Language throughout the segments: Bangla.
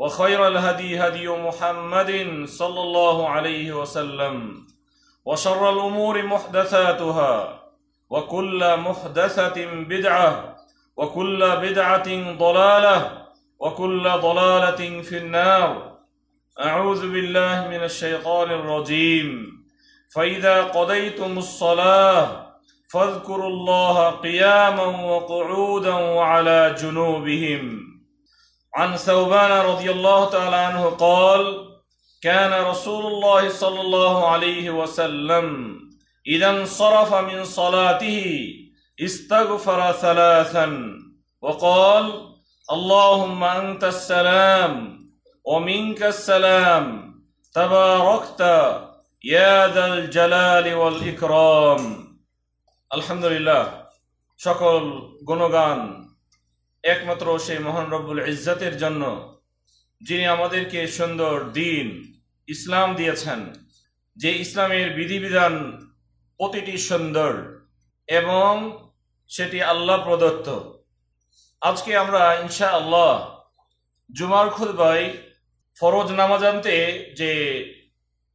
وخير الهدي هدي محمد صلى الله عليه وسلم وشر الأمور محدثاتها وكل محدثة بدعة وكل بدعة ضلالة وكل ضلالة في النار. أعوذ بالله من الشيطان الرجيم. فإذا قضيتم الصلاة فاذكروا الله قياما وقعودا وعلى جنوبهم. عن ثوبان رضي الله تعالى عنه قال كان رسول الله صلى الله عليه وسلم اذا انصرف من صلاته استغفر ثلاثا وقال اللهم انت السلام ومنك السلام تباركت يا ذا الجلال والاكرام الحمد لله সকল গুণগান একমাত্র সেই মহান রব্বুল ইজ্জতের জন্য, যিনি আমাদেরকে সুন্দর দিন, ইসলাম দিয়েছেন, যে ইসলামের বিধিবিধান প্রতিটি সুন্দর এবং সেটি আল্লাহ প্রদত্ত। আজকে আমরা ইনশা আল্লাহ জুমার খুলবাই ফরজ নামাজানতে যে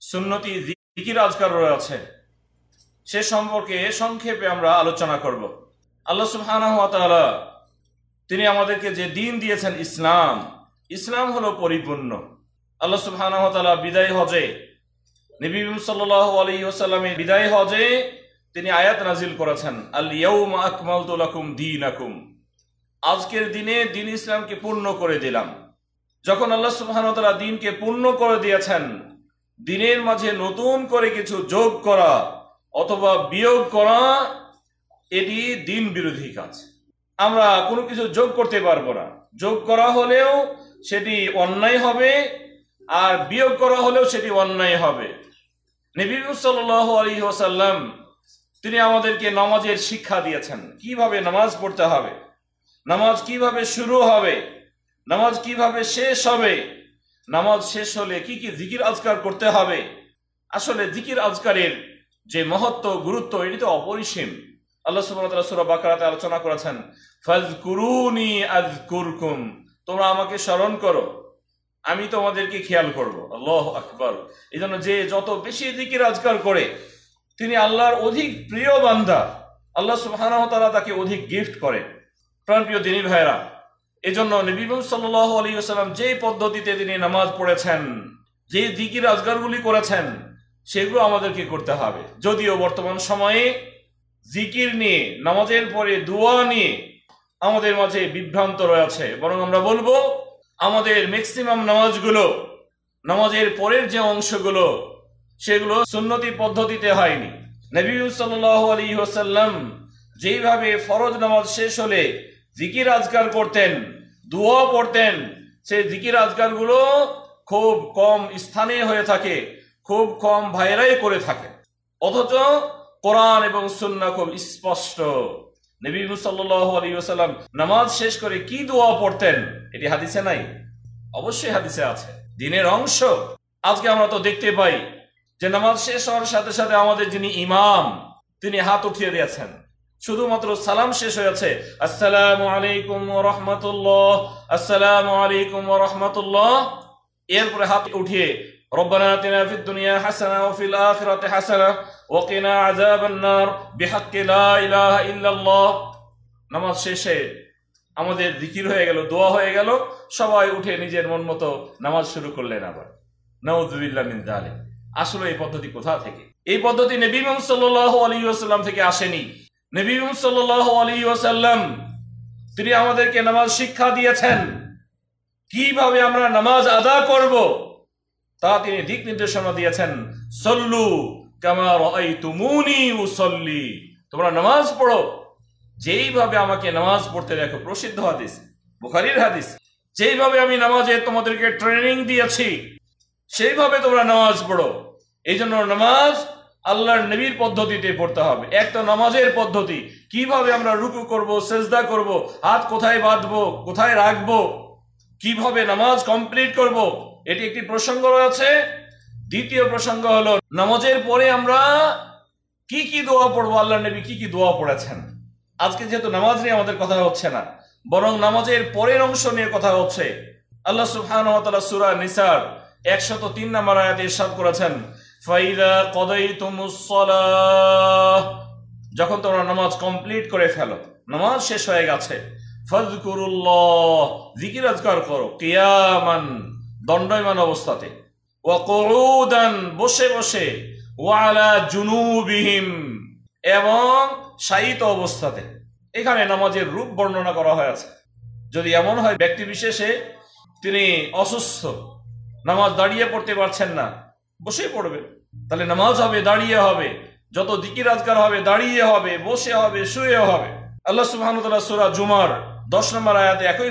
সুন্নতি দিকির আজকার রয়েছে, সে সম্পর্কে সংক্ষেপে আমরা আলোচনা করব। আল্লাহ সুবহানাহু ওয়া তাআলা তিনি আমাদেরকে যে দিন দিয়েছেন ইসলাম ইসলাম হলো পরিপূর্ণ। আল্লাহ সুবহানাহু ওয়া তাআলা বিদায় হজে, নবী সাল্লাল্লাহু আলাইহি ওয়াসাল্লামের বিদায় হজে তিনি আয়াত নাজিল করেছেন আল আকমালতু লাকুম দীনাকুম। আজকের দিনে দিন ইসলামকে পূর্ণ করে দিলাম। যখন আল্লাহ তাআলা দিনকে পূর্ণ করে দিয়েছেন, দিনের মাঝে নতুন করে কিছু যোগ করা অথবা বিয়োগ করা, এটি দিন বিরোধী কাজ। আমরা কোনো কিছু যোগ করতে পারব না। যোগ করা হলেও সেটি অন্যায় হবে, আর বিয়োগ করা হলেও সেটি অন্যায় হবে। নবী সাল্লাল্লাহু আলাইহি ওয়াসাল্লাম, তিনি আমাদেরকে নামাজের শিক্ষা দিয়েছেন। কীভাবে নামাজ পড়তে হবে? নামাজ কীভাবে শুরু হবে? নামাজ কীভাবে শেষ হবে? নামাজ শেষ হলে কি কি জিকির আজকার করতে হবে? আসলে জিকির আজকারের যে মহত্ব, গুরুত্ব, এটি তো অপরিসীম। আল্লাহ সুবহানাহু সূরা বাকারাতে আলোচনা করেছেন ফাজকুরুনি আযকুরকুম তোমরা আমাকে স্মরণ করো, আমি তোমাদেরকে খেয়াল করব। আল্লাহ আকবার। এই জন্য যে যত বেশি জিকির আজকার করে, তিনি আল্লাহর অধিক প্রিয় বান্দা। আল্লাহ সুবহানাহু তাআলা তাকে অধিক গিফট করে। প্রাণপ্রিয় দিনী ভাইরা এজন্য নবী সাল্লাল্লাহু আলাইহি ওয়াসাল্লাম যেই পদ্ধতিতে তিনি নামাজ পড়েছেন, যে জিকির আজগারগুলি করেছেন, সেগুলো আমাদেরকে করতে হবে। যদিও বর্তমান সময়ে জিকির নিয়ে, নামাজের পরে দোয়া নিয়ে আমাদের মাঝে বিভ্রান্ত রয়েছে। বরং আমরা বলব, আমাদের ম্যাক্সিমাম নামাজগুলো, নামাজের পরের যে অংশগুলো, সেগুলো সুন্নতি পদ্ধতিতে হয়নি। নবী সাল্লাল্লাহু আলাইহি ওয়াসাল্লাম যেইভাবে ফরজ নামাজ শেষ হলে জিকির আজকার করতেন দোয়া পড়তেন, সেই জিকির আজকারগুলো খুব কম স্থানে হয়ে থাকে, খুব কম ভাইরাই করে থাকে। অথচ কোরআন এবং সুন্নাহ খুব স্পষ্ট। নবী ওয়াসাল্লাম নামাজ শেষ করে কি দোয়া পড়তেন? এটি হাদিসে নাই? অবশ্যই হাদিসে আছে। দিনের অংশ। আজকে আমরা তো দেখতে পাই যে নামাজ শেষ হওয়ার সাথে সাথে আমাদের যিনি ইমাম, তিনি হাত উঠিয়ে দিয়েছেন। শুধুমাত্র সালাম শেষ হয়েছে। আসসালামু আলাইকুম রাহমাতুল্লাহ। আসসালামু আলাইকুম রাহমাতুল্লাহ। এরপরে হাত উঠিয়ে ربنا آتنا في الدنيا حسنة وفي الآخرة حسنة وقنا عذاب النار بحق لا إله إلا الله নামাজ শেষে আমাদের জিকির হয়ে গেল দোয়া হয়ে গেল সবাই উঠে নিজের মন মতো নামাজ শুরু করলেন আবার নাউজুবিল্লাহ মিন যালিক আসলে এই পদ্ধতি কোথা থেকে এই পদ্ধতি নবী মুহাম্মদ সাল্লাল্লাহু আলাইহি ওয়াসাল্লাম থেকে আসেনি নবী মুহাম্মদ সাল্লাল্লাহু আলাইহি ওয়াসাল্লাম তিনি আমাদেরকে নামাজ শিক্ষা দিয়েছেন কিভাবে আমরা নামাজ আদা করব তা তিনি দিক নির্দেশনা দিয়েছেন, সল্লু কামা রাআইতুমুনি উসাল্লি। তোমরা নামাজ পড়ো। যেইভাবে আমাকে নামাজ পড়তে দেখো, প্রসিদ্ধ হাদিস, বুখারীর হাদিস, যেইভাবে আমি নামাজে তোমাদেরকে ট্রেনিং দিয়েছি, সেইভাবে তোমরা নামাজ পড়ো। এই জন্য নামাজ আল্লাহর নবীর পদ্ধতিতে পড়তে হবে। এক তো নামাজের পদ্ধতি, কীভাবে আমরা রুকু করব, সেজদা করব, হাত কোথায় বাঁধবো, কোথায় রাখব, কীভাবে নামাজ কমপ্লিট করব এটি একটি প্রসঙ্গ রয়েছে। দ্বিতীয় প্রসঙ্গ হলো, নামাজের পরে আমরা কি কি দোয়া পড়ব? আল্লাহ নবী কি কি দোয়া পড়েছেন? আজকে যেহেতু নামাজ নিয়ে আমাদের কথা হচ্ছে না, বরং নামাজের পরের অংশ নিয়ে কথা হচ্ছে। আল্লাহ নিসার সূরা নিসার 103 নম্বর আয়াতে ইরশাদ করেছেন, ফাইদা সালাহ। যখন তোমরা নামাজ কমপ্লিট করে ফেলো, নামাজ শেষ হয়ে গেছে ফাজকুরুল্লাহ জিকির করো, কিয়ামান। দণ্ডায়মান অবস্থাতে। ওয়া বসে বসে। ওয়া আলা জুনুবিহিম। এবং শায়িত অবস্থাতে। এখানে নামাজের রূপ বর্ণনা করা হয়েছে যদি এমন হয়, ব্যক্তি বিশেষে তিনি অসুস্থ, নামাজ দাঁড়িয়ে পড়তে পারছেন না, বসে পড়বে। তাহলে নামাজ হবে, দাঁড়িয়ে হবে। যত দিকির আজকার হবে, দাঁড়িয়ে হবে, বসে হবে, শুয়ে হবে। আল্লাহ তাআলা সূরা জুমার 10 নম্বর আয়াতে একই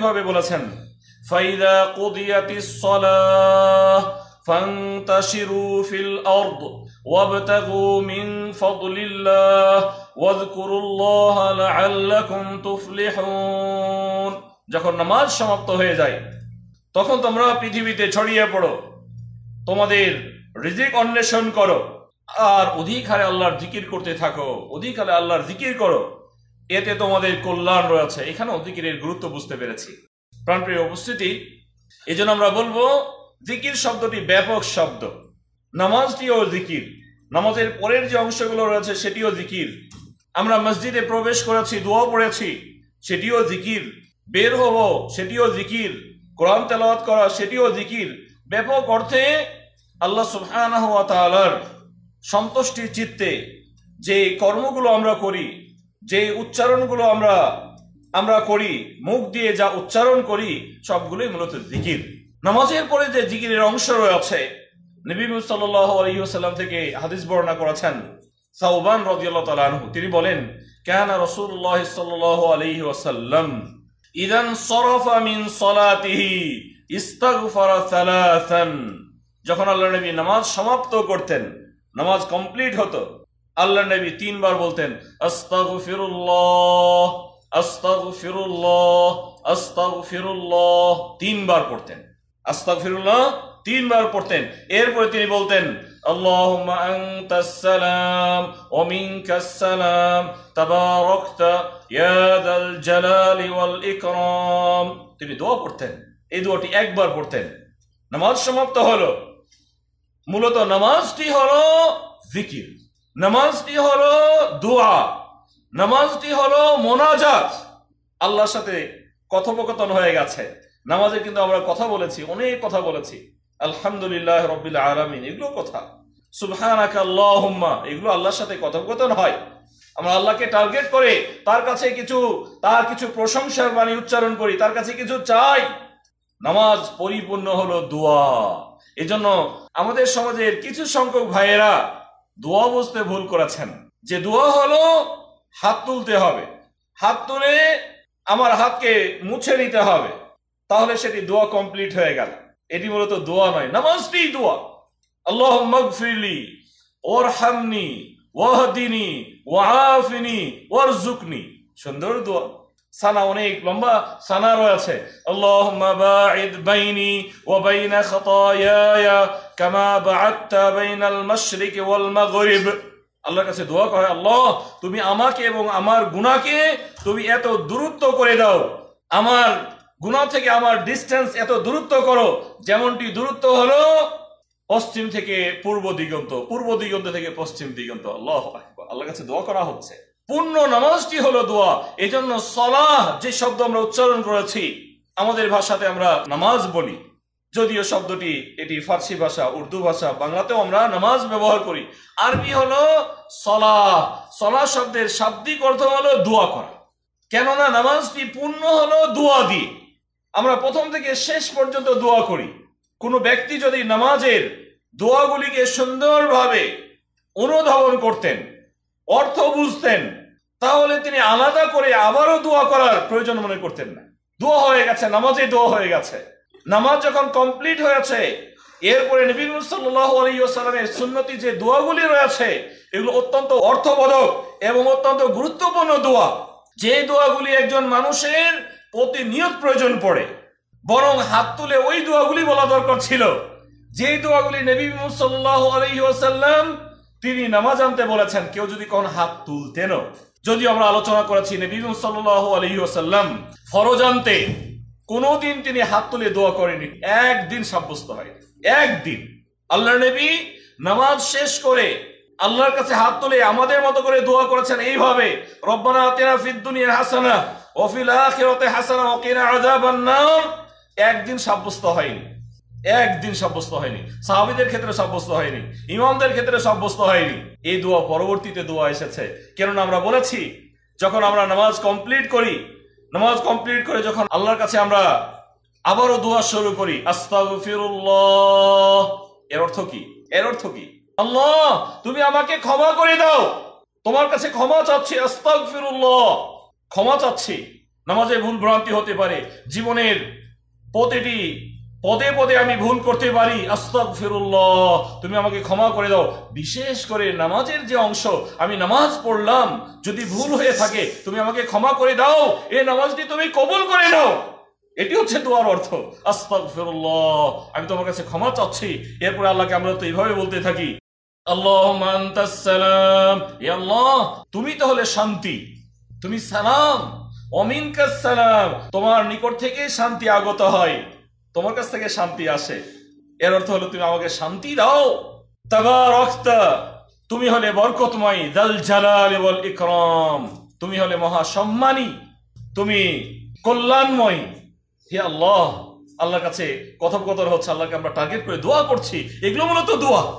ভাবে বলেছেন ফাইদা কুদিয়াতিস সালাহ ফান্তাশিরু ফিল আরদ ওয়াবতাগু মিন ফাদলিল্লাহ ওয়াযকুরুল্লাহা লাআল্লাকুম তুফলিহুন যখন নামাজ সমাপ্ত হয়ে যায়, তখন তোমরা পৃথিবীতে ছড়িয়ে পড়ো, তোমাদের রিজিক অন্বেষণ করো, আর অধিক হারে আল্লাহর জিকির করতে থাকো, অধিক হারে আল্লাহর জিকির করো। এতে তোমাদের কল্যাণ রয়েছে। এখানে জিকিরের গুরুত্ব বুঝতে পেরেছি। প্রাণপ্রিয় উপস্থিতি? এই জন্য আমরা বলব, জিকির শব্দটি ব্যাপক শব্দ। নামাজটিও জিকির। নামাজের পরের যে অংশগুলো রয়েছে, সেটিও জিকির। আমরা মসজিদে প্রবেশ করেছি দোয়া পড়েছি, সেটিও জিকির। বের হব, সেটিও জিকির। কোরআন তেলাওয়াত করা, সেটিও জিকির। ব্যাপক অর্থে আল্লাহ সুবহানাহু ওয়া তাআলার সন্তুষ্টির চিত্তে যে কর্মগুলো আমরা করি, যে উচ্চারণগুলো আমরা আমরা করি, মুখ দিয়ে যা উচ্চারণ করি, সবগুলোই মূলত জিকির। নামাজের পরে যে জিকিরের অংশ রয়েছে, নবী সাল্লাল্লাহু আলাইহি ওয়াসাল্লাম থেকে হাদিস বর্ণনা করেছেন, সাউবান রাদিয়াল্লাহু তাআলা আনহু। তিনি বলেন, কেন রসুল্লাহ সাল্লাল্লাহু আলাইহি ওয়াসাল্লাম ইদান সরাফা মিন সলাতিহি ইস্তাগফারা সালাসান। যখন আল্লাহ নবী নামাজ সমাপ্ত করতেন, নামাজ কমপ্লিট হতো আল্লাহ নবী তিনবার বলতেন, আস্তাগফিরুল্লাহ। তিনবার পড়তেন। আস্তাগফিরুল্লাহ, তিনবার পড়তেন। এরপরে তিনি বলতেন তিনি দোয়া পড়তেন। এই দোয়াটি একবার পড়তেন। নামাজ সমাপ্ত হলো। মূলত নামাজটি হলো জিকির। নামাজটি হলো দোয়া। নামাজটি হলো মোনাজাত। আল্লাহর সাথে কথোপকথন হয়ে গেছে। নামাজে কিন্তু আমরা কথা বলেছি, অনেক কথা বলেছি। আলহামদুলিল্লাহ রবিল আলমিন, এগুলো কথা। সুবহানাকা আল্লাহুম্মা, এগুলো আল্লাহর সাথে কথোপকথন হয়। আমরা আল্লাহকে টার্গেট করে তার কাছে কিছু, তার কিছু প্রশংসার বাণী উচ্চারণ করি, তার কাছে কিছু চাই। নামাজ পরিপূর্ণ হলো দোয়া। এজন্য আমাদের সমাজের কিছু সংখ্যক ভাইয়েরা দোয়া বুঝতে ভুল করেছেন। যে দোয়া হলো হাত তুলতে হবে। হাত তুলে আমার হাতকে মুছে নিতে হবে। তাহলে সেটি দোয়া কমপ্লিট হয়ে গেল। এটি মূলত দোয়া নয়, নামাজটি দোয়া। আল্লাহ মগফিরলি ওর হামনি ওয়াহদিনী ওয়াফিনি জুকনি সুন্দর দোয়া। সানা অনেক লম্বা সানা রয়েছে। আল্লাহুম্মা বাঈদ বাইনি ওয়া বাইনা খাতায়ায়া, কামা বা'আদতা বাইনাল মাশরিকি ওয়াল মাগরিব। আল্লাহর কাছে দোয়া করে, আল্লাহ, তুমি আমাকে এবং আমার গুণাকে তুমি এত দূরত্ব করে দাও। আমার গুনাহ থেকে আমার ডিস্টেন্স এত দূরত্ব করো, যেমনটি দূরত্ব হলো পশ্চিম থেকে পূর্ব দিগন্ত পূর্ব দিগন্ত থেকে পশ্চিম দিগন্ত। আল্লাহ। আল্লাহর কাছে দোয়া করা হচ্ছে। পূর্ণ নামাজটি হলো দোয়া। এই জন্য সলাহ যে শব্দ আমরা উচ্চারণ করেছি, আমাদের ভাষাতে আমরা নামাজ বলি। যদিও শব্দটি এটি ফার্সি ভাষা, উর্দু ভাষা, বাংলাতেও আমরা নামাজ ব্যবহার করি। আরবি হলো সলা সলা শব্দের শাব্দিক অর্থ হলো দোয়া করা। কেননা নামাজটি পূর্ণ হলো দোয়া দিয়ে। আমরা প্রথম থেকে শেষ পর্যন্ত দোয়া করি। কোনো ব্যক্তি যদি নামাজের দোয়াগুলিকে সুন্দরভাবে অনুধাবন করতেন, অর্থ বুঝতেন, তাহলে তিনি আলাদা করে আবারও দোয়া করার প্রয়োজন মনে করতেন না। দোয়া হয়ে গেছে, নামাজে দোয়া হয়ে গেছে। নামাজ যখন কমপ্লিট হয়েছে, এরপরে নবী আলাইসাল্লামের সুন্নতি যে দোয়াগুলি রয়েছে, এগুলো অত্যন্ত অর্থবোধক এবং অত্যন্ত গুরুত্বপূর্ণ দোয়া। যে দোয়াগুলি একজন মানুষের প্রতিনিয়ত প্রয়োজন পড়ে, বরং হাত তুলে ওই দোয়াগুলি বলা দরকার ছিল। যে দোয়াগুলি নবী আলহিহাসাল্লাম তিনি নামাজ আনতে বলেছেন, কেউ যদি কোন হাত তুলতেনও। যদিও আমরা আলোচনা করেছি নবী সাল্লাহ আলহিহাসাল্লাম ফরজ আনতে কোনোদিন তিনি হাত তুলে দোয়া করেনি একদিন সাব্যস্ত হয় একদিন। আল্লাহ নবী নামাজ শেষ করে আল্লাহর কাছে হাত তুলে আমাদের মতো করে দোয়া করেছেন এইভাবে, রব্বানা আতিনা ফিদ দুনিয়া হাসানা ওয়া ফিল হাসানা ওয়া কিনা আযাবান একদিন সাব্যস্ত হয়নি। একদিন সাব্যস্ত হয়নি। সাহাবিদের ক্ষেত্রে সাব্যস্ত হয়নি। ইমামদের ক্ষেত্রে সাব্যস্ত হয়নি। এই দোয়া পরবর্তীতে দোয়া এসেছে। কেননা আমরা বলেছি, যখন আমরা নামাজ কমপ্লিট করি নামাজ কমপ্লিট করে যখন আল্লাহর কাছে আমরা আবারও দোয়া শুরু করি এর অর্থ কি? এর অর্থ কি? আল্লাহ, তুমি আমাকে ক্ষমা করে দাও। তোমার কাছে ক্ষমা চাচ্ছি, আস্তাগফিরুল্লাহ। ক্ষমা চাচ্ছি। নামাজে ভুল ভ্রান্তি হতে পারে। জীবনের প্রতিটি পদে পদে আমি ভুল করতে পারি, আস্তাগফিরুল্লাহ। তুমি আমাকে ক্ষমা করে দাও। বিশেষ করে নামাজের যে অংশ, আমি নামাজ পড়লাম, যদি ভুল হয়ে থাকে, তুমি আমাকে ক্ষমা করে দাও। এ নামাজটি তুমি কবুল করে নাও। এটি হচ্ছে দোয়ার অর্থ। আস্তাগফিরুল্লাহ। আমি তোমার কাছে ক্ষমা চাচ্ছি। এরপরে আল্লাহকে আমরা তো এইভাবে বলতে থাকি। আল্লাহ সালাম। এ আল্লাহ, তুমি তো হলে শান্তি। তুমি সালাম। অমিন সালাম। তোমার নিকট থেকে শান্তি আগত হয়। তোমার কাছ থেকে শান্তি আসে। এর অর্থ হলো তুমি আমাকে শান্তি দাও। তাবারাকতা। তুমি হলে বরকতময় দাল জালাল ওয়াল ইকরাম। তুমি হলে মহা সম্মানী তুমি কল্যাণময়। হে আল্লাহ, আল্লাহর কাছে কথোপকথন হচ্ছে, আল্লাহকে আমরা টার্গেট করে দোয়া করছি। এগুলো মূলত দোয়া।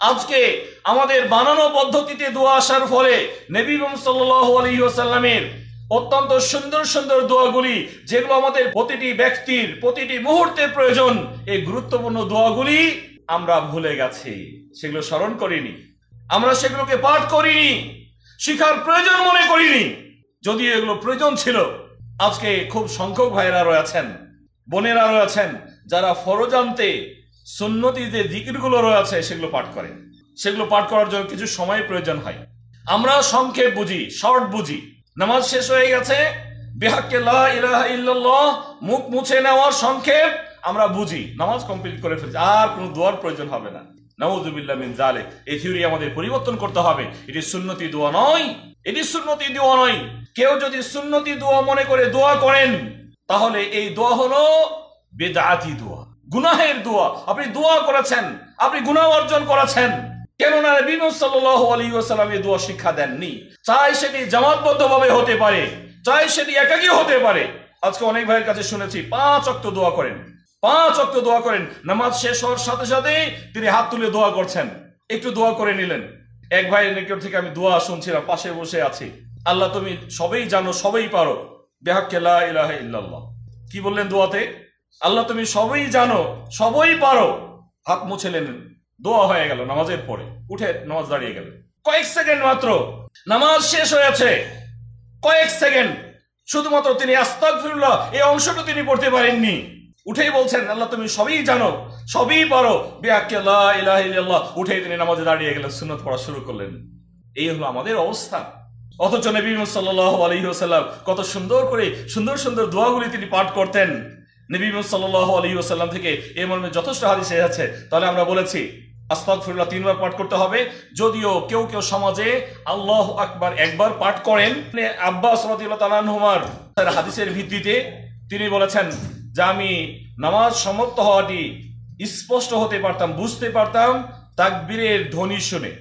আজকে আমাদের বানানো পদ্ধতিতে দোয়া আসার ফলে নবী সাল্লাল্লাহু আলাইহি ওয়াসাল্লামের অত্যন্ত সুন্দর সুন্দর দোয়াগুলি, যেগুলো আমাদের প্রতিটি ব্যক্তির, প্রতিটি মুহূর্তে প্রয়োজন। এই গুরুত্বপূর্ণ দোয়াগুলি আমরা ভুলে গেছি, সেগুলো স্মরণ করিনি। আমরা সেগুলোকে পাঠ করিনি, শিখার প্রয়োজন মনে করিনি। যদিও এগুলো প্রয়োজন ছিল, আজকে খুব সংখ্যক ভাইয়েরা রয়েছেন, বোনেরা রয়েছেন, যারা ফরজান্তে সুন্নতি যে দিকিরগুলো রয়েছে, সেগুলো পাঠ করেন সেগুলো পাঠ করার জন্য কিছু সময় প্রয়োজন হয়। আমরা সংক্ষেপ বুঝি, শর্ট বুঝি। নামাজ শেষ হয়ে গেছে। বেহাক্কে ইল্লাল্লাহ, মুখ মুছে নেওয়ার সংক্ষেপ আমরা বুঝি। নামাজ কমপ্লিট করে ফেলছি, আর কোনো দোয়ার প্রয়োজন হবে না। নাউজুবিল্লাহ মিন এই থিওরি আমাদের পরিবর্তন করতে হবে। এটি সুন্নতি দোয়া নয়। এটি সুন্নতি দোয়া নয়। কেউ যদি সুন্নতি দোয়া মনে করে দোয়া করেন, তাহলে এই দোয়া হলো বেদাতি দোয়া। গুনাহের দোয়া। আপনি দোয়া করেছেন, আপনি গুনাহ অর্জন করেছেন। কেননা নবী সাল্লাল্লাহু আলাইহি ওয়াসাল্লাম এই দোয়া শিক্ষা দেননি। চাই সেটি জামাতবদ্ধভাবে হতে পারে, চাই সেটি একাকী হতে পারে। আজকে অনেক ভাইয়ের কাছে শুনেছি, পাঁচ অক্ত দোয়া করেন, পাঁচ অক্ত দোয়া করেন। নামাজ শেষ হওয়ার সাথে সাথে তিনি হাত তুলে দোয়া করছেন। একটু দোয়া করে নিলেন। এক ভাইয়ের নিকট থেকে আমি দোয়া শুনছিলাম, পাশে বসে আছি। আল্লাহ তুমি সবেই জানো, সবেই পারো। বেহাক্কে লা ইলাহা ইল্লাল্লাহ। কি বললেন দোয়াতে? আল্লাহ তুমি সবই জানো, সবই পারো। হাত মুছে নিলেন দোয়া হয়ে গেল নামাজের পরে। উঠে নামাজ দাঁড়িয়ে গেল। কয়েক সেকেন্ড মাত্র। নামাজ শেষ হয়েছে। কয়েক সেকেন্ড। শুধুমাত্র তিনি আস্তাগফিরুল্লাহ, এই অংশটা তিনি পড়তে পারেননি। উঠেই বলছেন, আল্লাহ, তুমি সবই জানো, সবই পারো। ইলাহা উঠেই তিনি নামাজে দাঁড়িয়ে গেলেন, সুন্নত পড়া শুরু করলেন। এই হলো আমাদের অবস্থা। অথচ নবী সাল্লাহ আলহিহাসাল্লাম কত সুন্দর করে, সুন্দর সুন্দর দোয়াগুলি তিনি পাঠ করতেন। নবী সাল্লাহ আলহিহাসাল্লাম থেকে এ মর্মে যথেষ্ট হাদিস আছে তাহলে আমরা বলেছি আস্তাগফিরুল্লাহ তিনবার পাঠ করতে হবে। যদিও কেউ কেউ সমাজে আল্লাহ আকবার একবার পাঠ করেন। মানে আব্বাস তার হাদিসের ভিত্তিতে তিনি বলেছেন, যে আমি নামাজ সমাপ্ত হওয়াটি স্পষ্ট হতে পারতাম, বুঝতে পারতাম তাকবীরের ধ্বনি শুনে।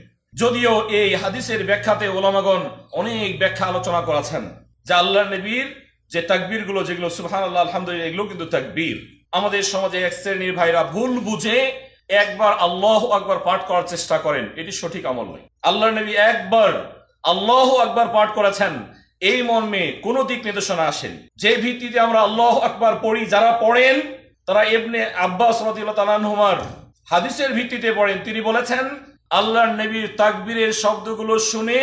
যদিও এই হাদিসের ব্যাখ্যাতে ওলামাগণ অনেক ব্যাখ্যা আলোচনা করেছেন, যে আল্লাহ নবীর যে তাকবীরগুলো যেগুলো সুবহান আল্লাহ আলহামদুলিল্লাহ এগুলো কিন্তু তাকবীর। আমাদের সমাজে এক শ্রেণির ভাইরা ভুল বুঝে একবার আল্লাহ আকবার পাঠ করার চেষ্টা করেন, এটি সঠিক আমল নয়। আল্লাহ নবী একবার আল্লাহ আকবার পাঠ করেছেন, এই মর্মে কোন দিক নির্দেশনা আসেন। যে ভিত্তিতে আমরা আল্লাহ আকবার পড়ি, যারা পড়েন, তারা এমনি আব্বাস আনহুমার হাদিসের ভিত্তিতে পড়েন। তিনি বলেছেন, আল্লাহর নবীর তাকবীরের শব্দগুলো শুনে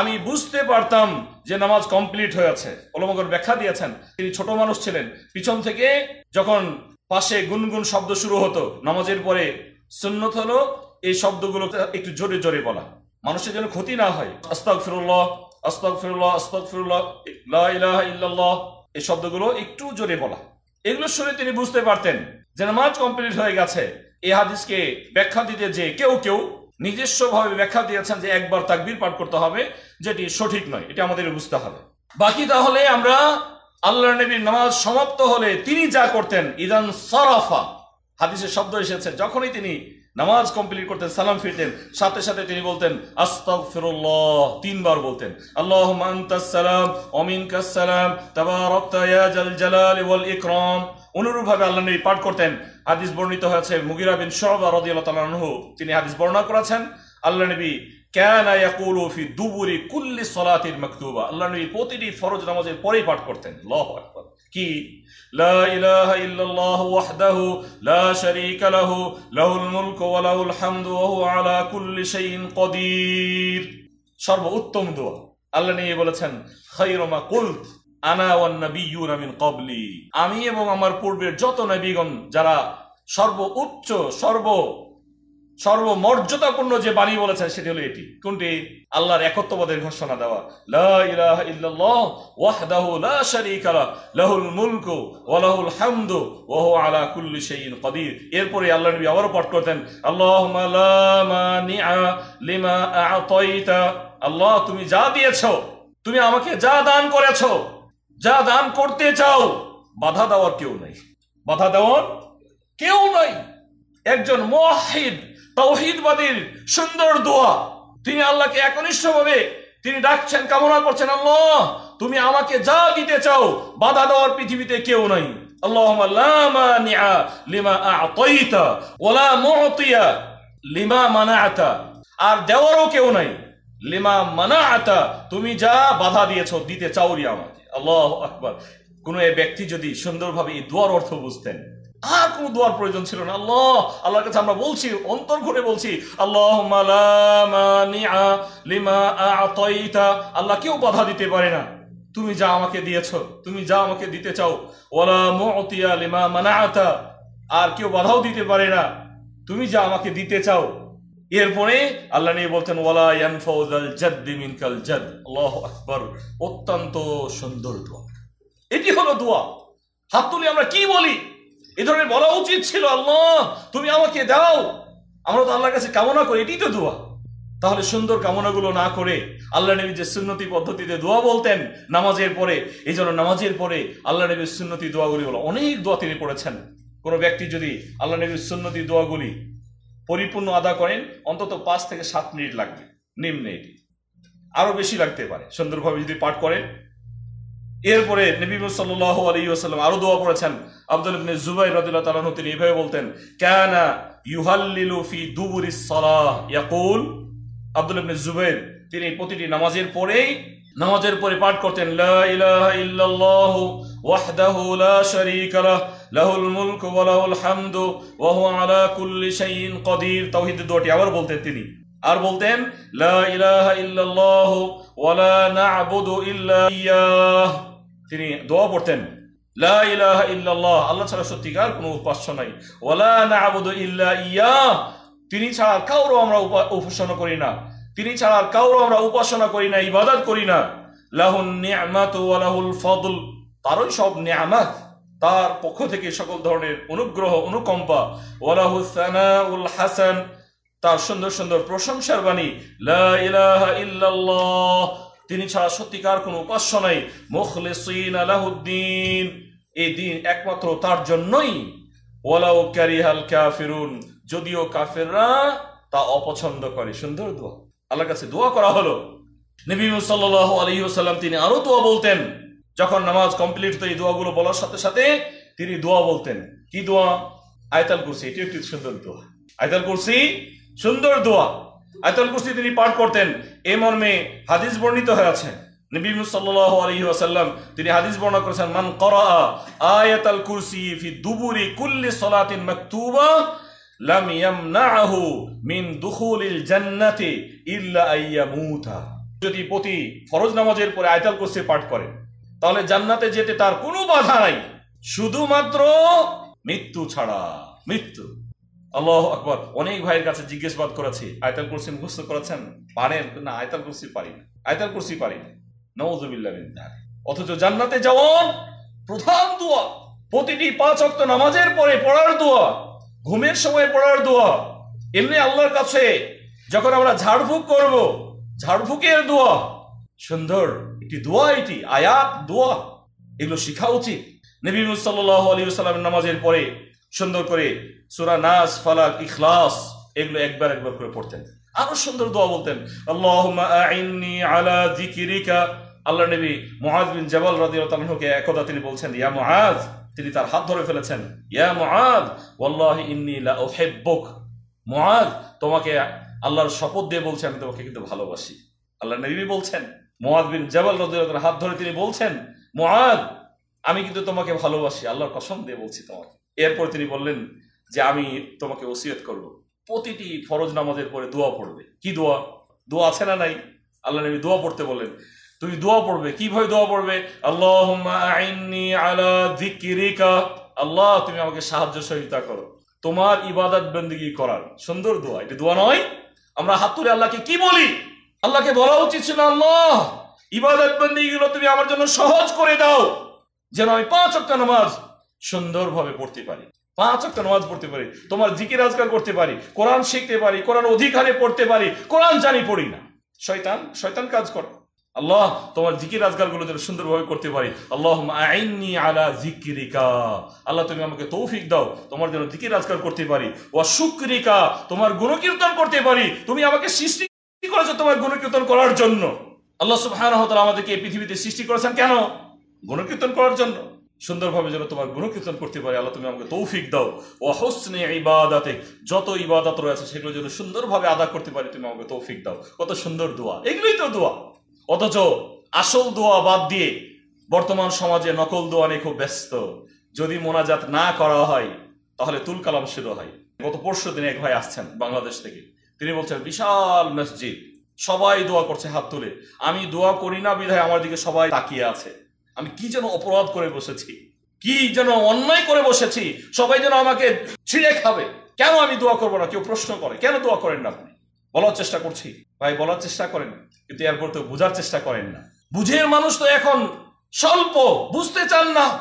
আমি বুঝতে পারতাম যে নামাজ কমপ্লিট হয়েছে ওলমগর ব্যাখ্যা দিয়েছেন, তিনি ছোট মানুষ ছিলেন। পিছন থেকে যখন পাশে গুনগুন শব্দ শুরু হতো। নামাজের পরে সুন্নত হলো, এই শব্দগুলো একটু জোরে জোরে বলা। মানুষের যেন ক্ষতি না হয়। আস্তাক ফিরুল্লাহ আস্তাক ফিরুল্লাহ আস্তাক ফিরুল্লাহ ইল্লাল্লাহ, এই শব্দগুলো একটু জোরে বলা। এগুলো শুনে তিনি বুঝতে পারতেন যে নামাজ কমপ্লিট হয়ে গেছে। এই হাদিসকে ব্যাখ্যা দিতে যে কেউ কেউ নিজস্বভাবে ব্যাখ্যা দিয়েছেন যে একবার তাকবির পাঠ করতে হবে, যেটি সঠিক নয়, এটা আমাদের বুঝতে হবে। বাকি তাহলে আমরা আল্লাহ নবীর নামাজ সমাপ্ত হলে তিনি যা করতেন, ইদান সরাফা। হাদিসের শব্দ এসেছে, যখনই তিনি নামাজ কমপ্লিট করতেন, সালাম ফিরতেন, সাথে সাথে তিনি বলতেন, আস্তাগফিরুল্লাহ, তিনবার বলতেন, আল্লাহুম্মা আনতাস সালাম, ওয়া মিনকাস সালাম, তাবারাকতা ইয়া অনুরূপভাবে আল্লাহ পাঠ করতেন। হাদিস বর্ণিত হয়েছে, মুগিরা বিন শুবা রাদিয়াল্লাহু তাআলা তিনি হাদিস বর্ণনা করেছেন আল্লাহ নবী কানা ইয়াকুলু ফি দুবুরি কুল্লি সালাতিন মাকতুবা। আল্লাহ নবী প্রতিটি ফরজ নামাজের পরেই পাঠ করতেন। আল্লাহু আকবার। কি? লা ইলাহা ইল্লাল্লাহ ওয়াহদাহু লা শারীকা লাহু, লাহুল মুলকু ওয়া লাহুল হামদু ওয়া হুয়া আলা কুল্লি শাইইন কদির। সর্বোত্তম দোয়া। আল্লাহ নিয়ে বলেছেন, খায়রু মা কুলত আনা ওয়ান নাবিয়্যুনা মিন ক্বাবলি। আমি এবং আমার পূর্বের যত নবীগণ, যারা সর্বোচ্চ, সর্ব সর্বমর্যাদাপূর্ণ যে বাণী বলেছেন, সেটি হলো এটি। কোনটি? আল্লাহর একত্ববাদের ঘোষণা দেওয়া। লাহুল হামদু আলা এরপরে আল্লাহ নবী আবারও পাঠ করতেন লিমা আল্লাহ, তুমি যা দিয়েছ, তুমি আমাকে যা দান করেছ, যা দান করতে চাও, বাধা দেওয়ার কেউ নাই। বাধা দেওয়ার কেউ নাই। একজন মুওয়াহিদ তৌহিদবাদীর সুন্দর দোয়া। তিনি আল্লাহকে একনিষ্ঠভাবে তিনি ডাকছেন, কামনা করছেন, আল্লাহ, তুমি আমাকে যা দিতে চাও, বাধা দেওয়ার পৃথিবীতে কেউ নাই। আল্লাহুম্মা লা মানিআ লিমা আ'তাইতা ওয়ালা মু'তিয়া লিমা মানাআতা আর দেওয়ারও কেউ নাই। লিমা মানাআতা তুমি যা বাধা দিয়েছ, দিতে চাওরি আমাকে। আল্লাহু আকবার। কোন ব্যক্তি যদি সুন্দরভাবে এই দোয়ার অর্থ বুঝতেন। আর কোনো দোয়ার প্রয়োজন ছিল না। আল্লাহ, আল্লাহর কাছে আমরা বলছি, অন্তর ঘুরে বলছি আল্লাহ লিমা আল্লাহ কেউ বাধা দিতে পারে না। তুমি যা আমাকে দিয়েছ, তুমি যা আমাকে দিতে চাও, ওয়ালা মুতিয়া লিমা মানাআতা। আর কেউ বাধাও দিতে পারে না। তুমি যা আমাকে দিতে চাও। এরপরে আল্লাহ নিয়ে বলতেন, ওয়ালা ইয়ানফাউজাল জাদ্দি মিনকাল জাদ। আল্লাহু আকবার। অত্যন্ত সুন্দর দোয়া। এটি হলো দোয়া। হাত তুলে আমরা কি বলি? এ ধরনের বলা উচিত ছিল, আল্লাহ, তুমি আমাকে দাও। আমরা তো আল্লাহর কাছে কামনা করি এটি তো দোয়া। তাহলে সুন্দর কামনাগুলো না করে আল্লাহ নবী যে সুন্নতি পদ্ধতিতে দোয়া বলতেন নামাজের পরে, এই জন্য নামাজের পরে আল্লাহ নবীর সুন্নতি দোয়াগুলি হলো অনেক দোয়া তিনি পড়েছেন। কোনো ব্যক্তি যদি আল্লাহ নবীর সুন্নতি দোয়াগুলি পরিপূর্ণ আদা করেন, অন্তত পাঁচ থেকে সাত মিনিট লাগবে, নিম্নে এটি। আরও বেশি লাগতে পারে। সুন্দরভাবে যদি পাঠ করেন এরপরে নবী সাল্লাল্লাহু আলাইহি ওয়াসাল্লাম আরও দোয়া পড়েছেন আব্দুল ইবনে জুবাইর রাদিয়াল্লাহু তাআলা তিনি এইভাবে বলতেন, কানা ইউহাল্লিলু ফি দুবুরিস সালাহ। ইয়াকুল, আব্দুল ইবনে জুবাইর তিনি প্রতিটি নামাজের পরেই, নামাজের পরে পাঠ করতেন, লা ইলাহা ইল্লাল্লাহু ওয়াহদাহু লা শারীকা লাহ, লাহুল মুলকু ওয়া লাহুল হামদু ওয়া হুয়া আলা কুল্লি শাইইন কাদির। তাওহীদের দোয়াটি আবার বলতেন তিনি। আর বলতেন, লা ইলাহা ইল্লাল্লাহু ওয়া লা না'বুদু ইল্লা ইয়াহ। তিনি দোয়া পড়তেন আল্লাহ ছাড়া সত্যিকার কোনো উপাস্য নাই। ওয়ালা না'বুদু ইল্লা ইয়া তিনি ছাড়া কাউরও আমরা উপা- উপাসনা করি না। তিনি ছাড়া কারও আমরা উপাসনা করি না, ইবাদত করি না। লাহুন নিয়ামাত ওয়া লাহুল ফদল, তারই সব নিয়ামাত তার পক্ষ থেকে সকল ধরনের অনুগ্রহ, অনুকম্পা। ওয়ালাহু সানাউল হাসান তার সুন্দর সুন্দর প্রশংসার বাণী, লা ইলাহা ইল্লাল্লাহ তিনি ছাড়া সত্যিকার কোনো উপাস্য নাই। মুখলিসিন আলাহুদ্দিন। এই দিন একমাত্র তার জন্যই ওয়ালাউ কারিহাল কাফিরুন, যদিও কাফেররা তা অপছন্দ করে। সুন্দর দোয়া। আল্লাহর কাছে দোয়া করা হলো। নবী সাল্লাল্লাহু আলাইহি ওয়াসাল্লাম তিনি আরও দোয়া বলতেন। যখন নামাজ কমপ্লিট হতো এই দোয়াগুলো বলার সাথে সাথে তিনি দোয়া বলতেন। কি দোয়া? আয়তাল কুরসি। এটি একটি সুন্দর দোয়া। আয়তাল কুরসি, সুন্দর দোয়া। আয়তাল কুরসি তিনি পাঠ করতেন। এ মর্মে হাদিস বর্ণিত হয়ে আছে। নবী তিনি হাদিস বর্ণনা করেছেন, মান করা কুরসি ফি দুবুরি কুল্লি সালাতিন মাকতুবা লাম ইয়ামনাহু মিন দুখুলিল জান্নাতি ইল্লা আইয়ামুতা। যদি প্রতি ফরজ নামাজের পরে আয়তাল কুরসি পাঠ করেন তাহলে জান্নাতে যেতে তার কোনো বাধা নাই। শুধুমাত্র মৃত্যু ছাড়া, মৃত্যু। আল্লাহ আকবর। অনেক ভাইয়ের কাছে জিজ্ঞেসবাদ করেছি, আয়তাল কুরসি মুখস্থ করেছেন? পারেন? না, আয়তাল কুরসি পারি না। আয়তাল কুরসি পারি না। নওয়াজুবিল্লাহ অথচ জান্নাতে যাওয়ার প্রধান দোয়া, প্রতিটি পাঁচ অক্ত নামাজের পরে পড়ার দোয়া, ঘুমের সময় পড়ার দোয়া, এমনি আল্লাহর কাছে যখন আমরা ঝাড়ফুঁক করব, ঝাড়ফুঁকের দোয়া, সুন্দর একটি দোয়া এটি, আয়াত, দোয়া, এগুলো শেখা উচিত। নবী সাল্লাল্লাহু আলাইহি ওয়াসাল্লামের নামাজের পরে সুন্দর করে সূরা নাস, ফালাক, ইখলাস, এগুলো একবার একবার করে পড়তেন। আরও সুন্দর দোয়া বলতেন আইন্নি আলা যিকরিকা। আল্লাহ নবী মুআজ বিন জাবাল রাদিয়াল্লাহু একদা তিনি বলছেন, ইয়া মুআজ, তিনি তার হাত ধরে ফেলেছেন, ইয়া মুআজ, ওয়াল্লাহি ইন্নী লা উহিব্বুক। মুআজ, তোমাকে আল্লাহর শপথ দিয়ে বলছি, আমি তোমাকে কিন্তু ভালোবাসি। আল্লাহ নবী বলছেন, মুআজ বিন জাবাল তাআলার হাত ধরে তিনি বলছেন, মুআজ, আমি কিন্তু তোমাকে ভালোবাসি। আল্লাহর কসম দিয়ে বলছি তোমাকে। এরপর তিনি বললেন যে আমি তোমাকে ওসিয়ত করব। প্রতিটি ফরজ নামাজের পরে দোয়া পড়বে। কি দোয়া? দোয়া আছে না নাই? আল্লাহ নবী দোয়া পড়তে বললেন, তুমি দোয়া পড়বে? কীভাবে দোয়া পড়বে? আল্লাহ আলা যিকরিকা। আল্লাহ, তুমি আমাকে সাহায্য সহযোগিতা করো। তোমার ইবাদত বন্দিগি করার সুন্দর দোয়া। এটা দোয়া নয়। আমরা হাত তুলে আল্লাহকে কি বলি? আল্লাহকে বলা উচিত ছিল, আল্লাহ, ইবাদত বন্দিগুলো তুমি আমার জন্য সহজ করে দাও। যেন আমি পাঁচ অক্ট নামাজ সুন্দরভাবে পড়তে পারি। পাঁচ অক্ট নামাজ পড়তে পারি, তোমার জিকির আজকাল করতে পারি, কোরআন শিখতে পারি, কোরআন অধিকারে পড়তে পারি, কোরআন জানি পড়ি না। শয়তান শয়তান কাজ করে। আল্লাহ, তোমার জিকির আজকালগুলো যেন সুন্দরভাবে করতে পারি। আল্লাহ আইনি আলা জিকিরিকা। আল্লাহ, তুমি আমাকে তৌফিক দাও, তোমার যেন জিকির আজকাল করতে পারি। ও শুক্রিকা, তোমার গুণকীর্তন করতে পারি। তুমি আমাকে সৃষ্টি করেছ তোমার গুণকীর্তন করার জন্য। আল্লাহ সুবহানাহু আমাদেরকে এই পৃথিবীতে সৃষ্টি করেছেন কেন? গুণকীর্তন করার জন্য। সুন্দরভাবে যেন তোমার গুণকীর্তন করতে পারি। আল্লাহ তুমি আমাকে তৌফিক দাও। ও হোসনে ইবাদাতে যত ইবাদত রয়েছে সেগুলো যেন সুন্দরভাবে আদা করতে পারি, তুমি আমাকে তৌফিক দাও। কত সুন্দর দোয়া। এগুলোই তো দোয়া। অথচ আসল দোয়া বাদ দিয়ে বর্তমান সমাজে নকল দোয়া নিয়ে খুব ব্যস্ত। যদি মোনাজাত না করা হয়, তাহলে তুল কালাম শুরু হয়। গত পরশু দিনে এক ভাই আসছেন বাংলাদেশ থেকে। তিনি বলছেন, বিশাল মসজিদ। সবাই দোয়া করছে হাত তুলে। আমি দোয়া করি না বিধায় আমার দিকে সবাই তাকিয়ে আছে। আমি কি যেন অপরাধ করে বসেছি? কি যেন অন্যায় করে বসেছি? সবাই যেন আমাকে ছিঁড়ে খাবে। কেন আমি দোয়া করব না? কেউ প্রশ্ন করে। কেন দোয়া করেন না আপনি? বলার চেষ্টা করছি। ভাই, বলার চেষ্টা করেন। কিন্তু এরপর তো বোঝার চেষ্টা করেন না। বুঝের মানুষ তো এখন স্বল্প। বুঝতে চান না।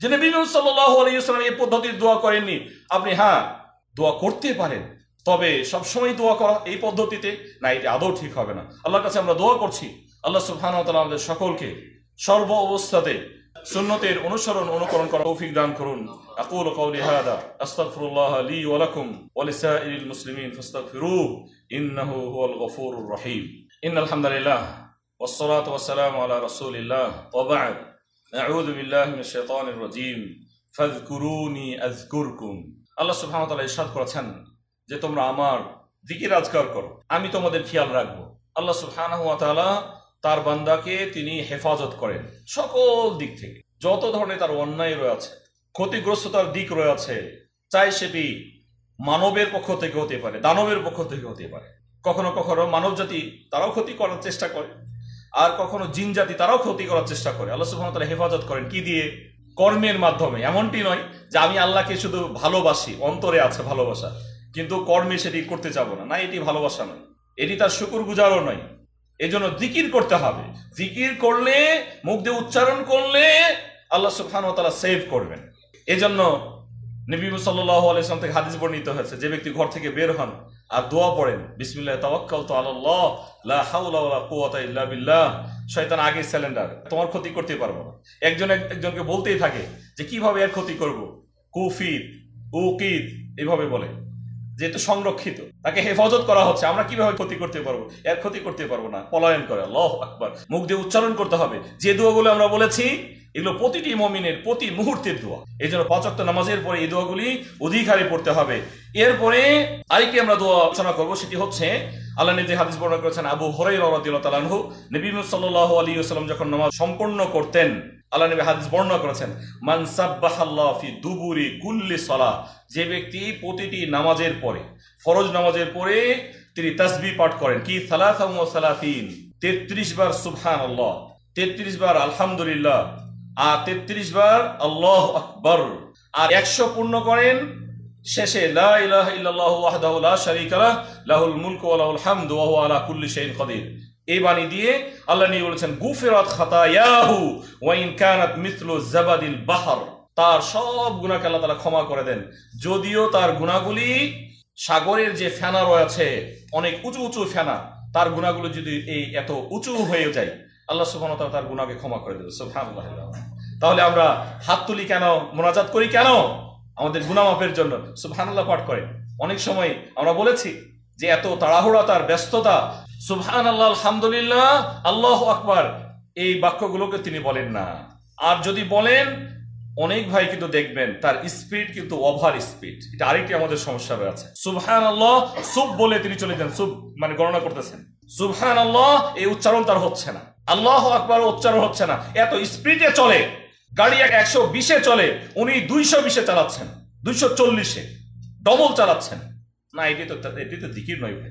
যে নবী সাল্লাল্লাহু আলাইহি ওয়াসাল্লাম এই পদ্ধতির দোয়া করেননি। আপনি হ্যাঁ দোয়া করতে পারেন। তবে সবসময় দোয়া করা এই পদ্ধতিতে, না, এটা আদৌ ঠিক হবে না। আল্লাহর কাছে আমরা দোয়া করছি। আল্লাহ সুবহানাহু ওয়া আমাদের সকলকে সর্ব অবস্থাতে সুন্নতের অনুসরণ অনুকরণ করা তৌফিক দান করুন আকুল কওলি হাদা আস্তাগফিরুল্লাহ লি ওয়া লাকুম ওয়া লিসাইরিল মুসলিমিন ফাস্তাগফিরুহ ইন্নাহু হুয়াল গফুরুর রহিম ইন্নাল হামদুলিল্লাহ والصلاة والسلام على رسول الله وبعد أعوذ بالله من الشيطان الرجيم فاذكروني أذكركم আল্লাহ সুবহানাহু ওয়া তাআলা ইরশাদ করেছেন যে তোমরা আমার জিকির আজকার করো আমি তোমাদের খেয়াল রাখবো আল্লাহ সুবহানাহু ওয়া তাআলা তার বান্দাকে তিনি হেফাজত করেন সকল দিক থেকে। যত ধরনের তার অন্যায় রয়েছে, ক্ষতিগ্রস্ততার দিক রয়েছে, চাই সেটি মানবের পক্ষ থেকে হতে পারে, দানবের পক্ষ থেকে হতে পারে। কখনো কখনো মানব জাতি তারাও ক্ষতি করার চেষ্টা করে, আর কখনো জিন জাতি তারাও ক্ষতি করার চেষ্টা করে। আল্লাহ সুবহানাহু ওয়া তাআলা হেফাজত করেন কি দিয়ে? কর্মের মাধ্যমে। এমনটি নয় যে আমি আল্লাহকে শুধু ভালোবাসি, অন্তরে আছে ভালোবাসা, কিন্তু কর্মে সেটি করতে যাব না। না, এটি ভালোবাসা নয়। এটি তার শুকুর গুজারও নয়। এজন্য জিকির করতে হবে। জিকির করলে, মুখ দিয়ে উচ্চারণ করলে আল্লাহ সুবহান তালা সেভ করবেন। এজন্য নবী সাল্লাহ আলাইসলাম থেকে হাদিস বর্ণিত হয়েছে, যে ব্যক্তি ঘর থেকে বের হন আর দোয়া পড়েন, বিসমিল্লাহ তাওয়াক্কাল তো আল্লাহ লা হাওলা ওয়ালা বিল্লাহ, শয়তান আগে সিলিন্ডার, তোমার ক্ষতি করতে পারব না। একজন এক- একজনকে বলতেই থাকে যে কীভাবে এর ক্ষতি করব? কুফিদ উকিদ এইভাবে বলে। যেহেতু সংরক্ষিত, তাকে হেফাজত করা হচ্ছে। আমরা কীভাবে ক্ষতি করতে পারব? এর ক্ষতি করতে পারব না। পলায়ন করে। লহ আকবার। মুখ দিয়ে উচ্চারণ করতে হবে। যে দুয়োগুলো আমরা বলেছি এগুলো প্রতিটি মমিনের প্রতি মুহূর্তের দোয়া। এই জন্য পাঁচক্ত নামাজের পরে এই দোয়াগুলি অধিকারে পড়তে হবে। এরপরে আরেকটি আমরা দোয়া আলোচনা করব, সেটি হচ্ছে, আল্লাহ নিজে হাদিস বর্ণনা করেছেন, আবু হরাই নবী সাল্লাল্লাহু আলাইহি ওয়াসাল্লাম যখন নামাজ সম্পূর্ণ করতেন, আল্লাহ নবী হাদিস বর্ণনা করেছেন, মান ফি দুবুরি কুল্লি সালাহ, যে ব্যক্তি প্রতিটি নামাজের পরে, ফরজ নামাজের পরে তিনি তাসবি পাঠ করেন, কি ওয়া সালাতিন 33 বার সুবহানাল্লাহ 33 বার আলহামদুলিল্লাহ আর 33 বার আল্লাহু আকবার। আর 100 পূর্ণ করেন শেষে লাহুল মুলকু ওয়া লাহুল হামদু ওয়া আলা কুল্লি শাইইন কাদির এই বাণী দিয়ে আল্লাহ নিয়ে বলেছেন, গুফিরাত খাতায়াহু ওয়া ইন কানাত মিথলু জাবাদিল বাহর। তার সব গুনাহকে আল্লাহ তাআলা ক্ষমা করে দেন। যদিও তার গুনাহগুলি সাগরের যে ফেনা রয়েছে, অনেক উঁচু উঁচু ফেনা, তার গুনাহগুলো যদি এই এত উঁচু হয়ে যায় আল্লাহ তাআলা তার গুনাহকে ক্ষমা করে দেবে সুবহানাল্লাহ। তাহলে আমরা হাত তুলি কেন, মোনাজাত করি কেন? আমাদের গুনামাপের জন্য, সুবহানাল্লাহ পাঠ করেন। অনেক সময় আমরা বলেছি যে এত তাড়াহুড়া, তার ব্যস্ততা সুবহান আল্লাহ আলহামদুলিল্লাহ, আল্লাহ আকবার। এই বাক্যগুলোকে তিনি বলেন না। আর যদি বলেন, অনেক ভাই কিন্তু দেখবেন, তার স্পিড কিন্তু ওভার স্পিড। এটা আরেকটি আমাদের সমস্যা রয়েছে সুবহান আল্লাহ সুব বলে তিনি চলে যান, সুব মানে গণনা করতেছেন। সুবহান আল্লাহ এই উচ্চারণ তার হচ্ছে না। আল্লাহ আকবার উচ্চারণ হচ্ছে না। এত স্পিডে চলে। গাড়ি একশো বিশে চলে। উনি দুইশো বিশে চালাচ্ছেন। দুইশো চল্লিশে। ডবল চালাচ্ছেন। না, এটি তো এটি তো দিকির নয় ভাই।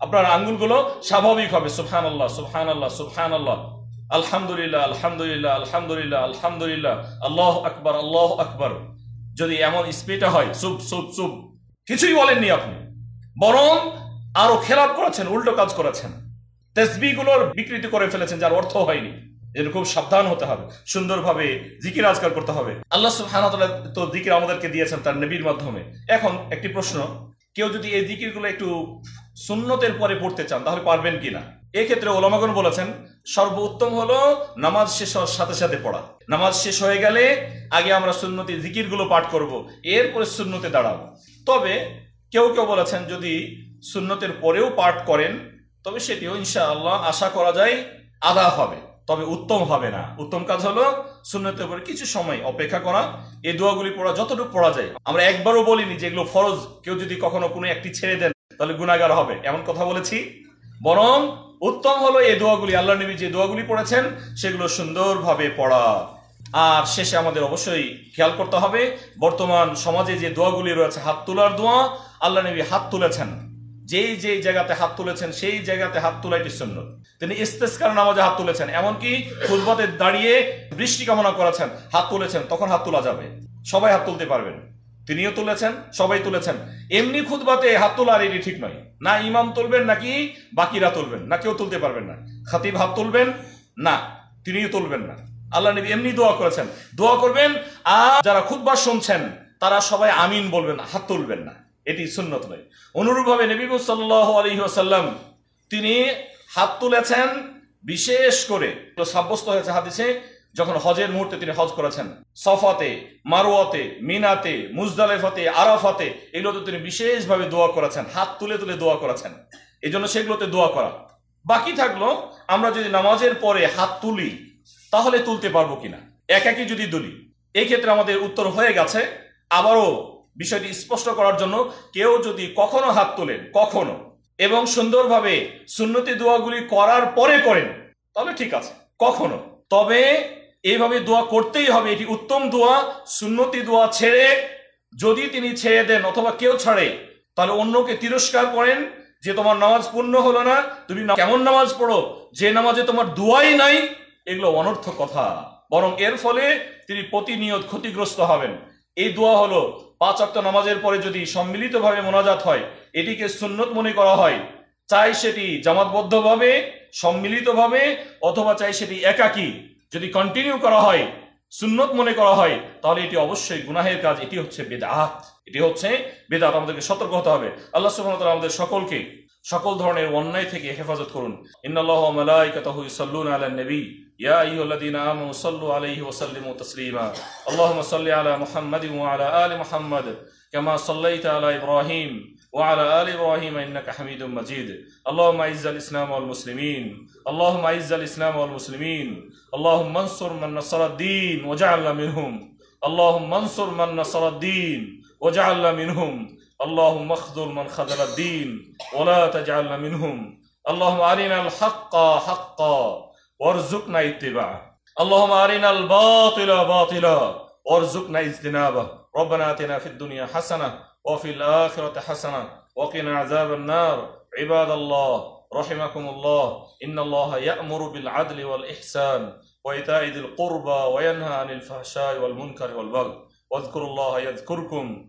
আপনার আঙ্গুলগুলো স্বাভাবিক হবে। সুফহান আল্লাহ সুফহান আল্লাহ সুফহান আল্লাহ আলহামদুলিল্লাহ আলহামদুলিল্লাহ আলহামদুলিল্লাহ আলহামদুলিল্লাহ। আল্লাহ আকবর, আল্লাহ আকবার। যদি এমন স্পিডে হয় সুপ সুপ সুপ কিছুই বলেননি আপনি। বরং আরও খেলাপ করেছেন, উল্টো কাজ করেছেন। তেসবিগুলোর বিকৃতি করে ফেলেছেন, যার অর্থ হয়নি। এর খুব সাবধান হতে হবে, সুন্দরভাবে জিকির আজকার করতে হবে। আল্লাহ ওয়া তো জিকির আমাদেরকে দিয়েছেন তার নবীর মাধ্যমে। এখন একটি প্রশ্ন, কেউ যদি এই জিকিরগুলো একটু সুন্নতের পরে পড়তে চান, তাহলে পারবেন কিনা? এক্ষেত্রে ওলামাগণ বলেছেন, সর্বোত্তম হলো নামাজ শেষ হওয়ার সাথে সাথে পড়া। নামাজ শেষ হয়ে গেলে আগে আমরা সুন্নতি জিকিরগুলো পাঠ করব, এরপরে সুন্নতে দাঁড়াবো। তবে কেউ কেউ বলেছেন, যদি সুন্নতের পরেও পাঠ করেন তবে সেটিও ইনশাআল্লাহ আশা করা যায় আদা হবে, তবে উত্তম হবে না। উত্তম কাজ হলো সুন্নতের উপরে কিছু সময় অপেক্ষা করা। এই দোয়াগুলি পড়া, যতটুকু পড়া যায়, আমরা একবারও বলিনি যে এগুলো ফরজ, কেউ যদি কখনো কোনো একটি ছেড়ে দেন, তাহলে গুণাগার হবে। এমন কথা বলেছি। বরং উত্তম হলো এই দোয়াগুলি আল্লাহ নবী যে দোয়াগুলি পড়েছেন, সেগুলো সুন্দরভাবে পড়া। আর শেষে আমাদের অবশ্যই খেয়াল করতে হবে, বর্তমান সমাজে যে দোয়াগুলি রয়েছে, হাত তোলার দোয়া, আল্লাহ নবী হাত তুলেছেন। যেই যেই জায়গাতে হাত তুলেছেন, সেই জায়গাতে হাত তোলা এটি সুন্নত। তিনি ইস্তেস্কার নামাজে হাত তুলেছেন, এমনকি ফুটবতে দাঁড়িয়ে বৃষ্টি কামনা করেছেন, হাত তুলেছেন, তখন হাত তোলা যাবে। সবাই হাত তুলতে পারবেন। তিনিও তুলেছেন, সবাই তুলেছেন। এমনি খুদবাতে হাত তোলা আর এটি ঠিক নয়। না ইমাম তুলবেন, নাকি বাকিরা তুলবেন, না কেউ তুলতে পারবেন না। খাতিব হাত তুলবেন, না, তিনিও তুলবেন না। আল্লাহ নবী এমনি দোয়া করেছেন। দোয়া করবেন, আর যারা খুদবা শুনছেন, তারা সবাই আমিন বলবেন, হাত তুলবেন না। এটি সুন্নত নয়। অনুরূপভাবে নবী সাল্লাহ আলহি আসাল্লাম তিনি হাত তুলেছেন বিশেষ করে সাব্যস্ত হয়েছে হাদিসে, যখন হজের মুহূর্তে তিনি হজ করেছেন। সফাতে মারোয়াতে মিনাতে, মুজদালেফাতে, আরাফাতে, এগুলোতে তিনি বিশেষভাবে দোয়া করেছেন। হাত তুলে তুলে দোয়া করেছেন। এই জন্য সেগুলোতে দোয়া করা। বাকি থাকল, আমরা যদি নামাজের পরে হাত তুলি, তাহলে তুলতে পারব কিনা? একাকি যদি তুলি এই ক্ষেত্রে আমাদের উত্তর হয়ে গেছে, আবারও বিষয়টি স্পষ্ট করার জন্য কেউ যদি কখনো হাত তোলেন, কখনো, এবং সুন্দরভাবে সুন্নতি দোয়াগুলি করার পরে করেন তবে ঠিক আছে, কখনো। তবে এইভাবে দোয়া করতেই হবে, এটি উত্তম দোয়া, সুন্নতি দোয়া ছেড়ে যদি তিনি ছেড়ে দেন অথবা কেউ ছাড়ে, তাহলে অন্যকে তিরস্কার করেন যে তোমার নামাজ পূর্ণ হলো না, তুমি কেমন নামাজ পড়ো, যে নামাজে তোমার দোয়াই নাই, এগুলো অনর্থক কথা। বরং এর ফলে তিনি প্রতিনিয়ত ক্ষতিগ্রস্ত হবেন। এই দোয়া হলো পাঁচ অক্ট নামাজের পরে যদি সম্মিলিতভাবে মোনাজাত হয়, এটিকে সুন্নত মনে করা হয়। চাই সেটি জামাতবদ্ধভাবে, সম্মিলিতভাবে, অথবা চাই সেটি একাকি। যদি কন্টিনিউ করা হয়, সুন্নত মনে করা হয়, তাহলে এটি অবশ্যই গুনাহের কাজ। এটি হচ্ছে বেদাত। এটি হচ্ছে বেদাত। আমাদেরকে সতর্ক হতে হবে। আল্লাহ সুবাহ আমাদের সকলকে সকল ধরনের অন্যায় থেকে হেফাজত করুন ইন্নাল্লাহ ওয়া মালাইকাতাহু ইউসাল্লুনা আলান নবী ইয়া আইয়ুহাল্লাযীনা আমানু সাল্লু আলাইহি ওয়া সাল্লিমু তাসলিমা আল্লাহুম্মা সাল্লি আলা মুহাম্মাদিন ওয়া আলা আলি মুহাম্মাদ কামা সাল্লাইতা আলা ইব্রাহিম وعلى آل إبراهيم إنك حميد مجيد اللهم أعز الإسلام والمسلمين اللهم أعز الإسلام والمسلمين اللهم انصر من نصر الدين وجعلنا منهم اللهم انصر من نصر الدين وجعلنا منهم اللهم اخذل من خذل الدين ولا تجعلنا منهم. اللهم أرنا الحق حقا وارزقنا اتباعه. اللهم أرنا الباطل باطلا وارزقنا اجتنابه. ربنا آتنا في الدنيا حسنة وفي الآخرة حسنة وقنا عذاب النار. عباد الله رحمكم الله. إن الله يأمر بالعدل والإحسان وإيتاء ذي القربى وينهى عن الفحشاء والمنكر والبغي. واذكروا الله يذكركم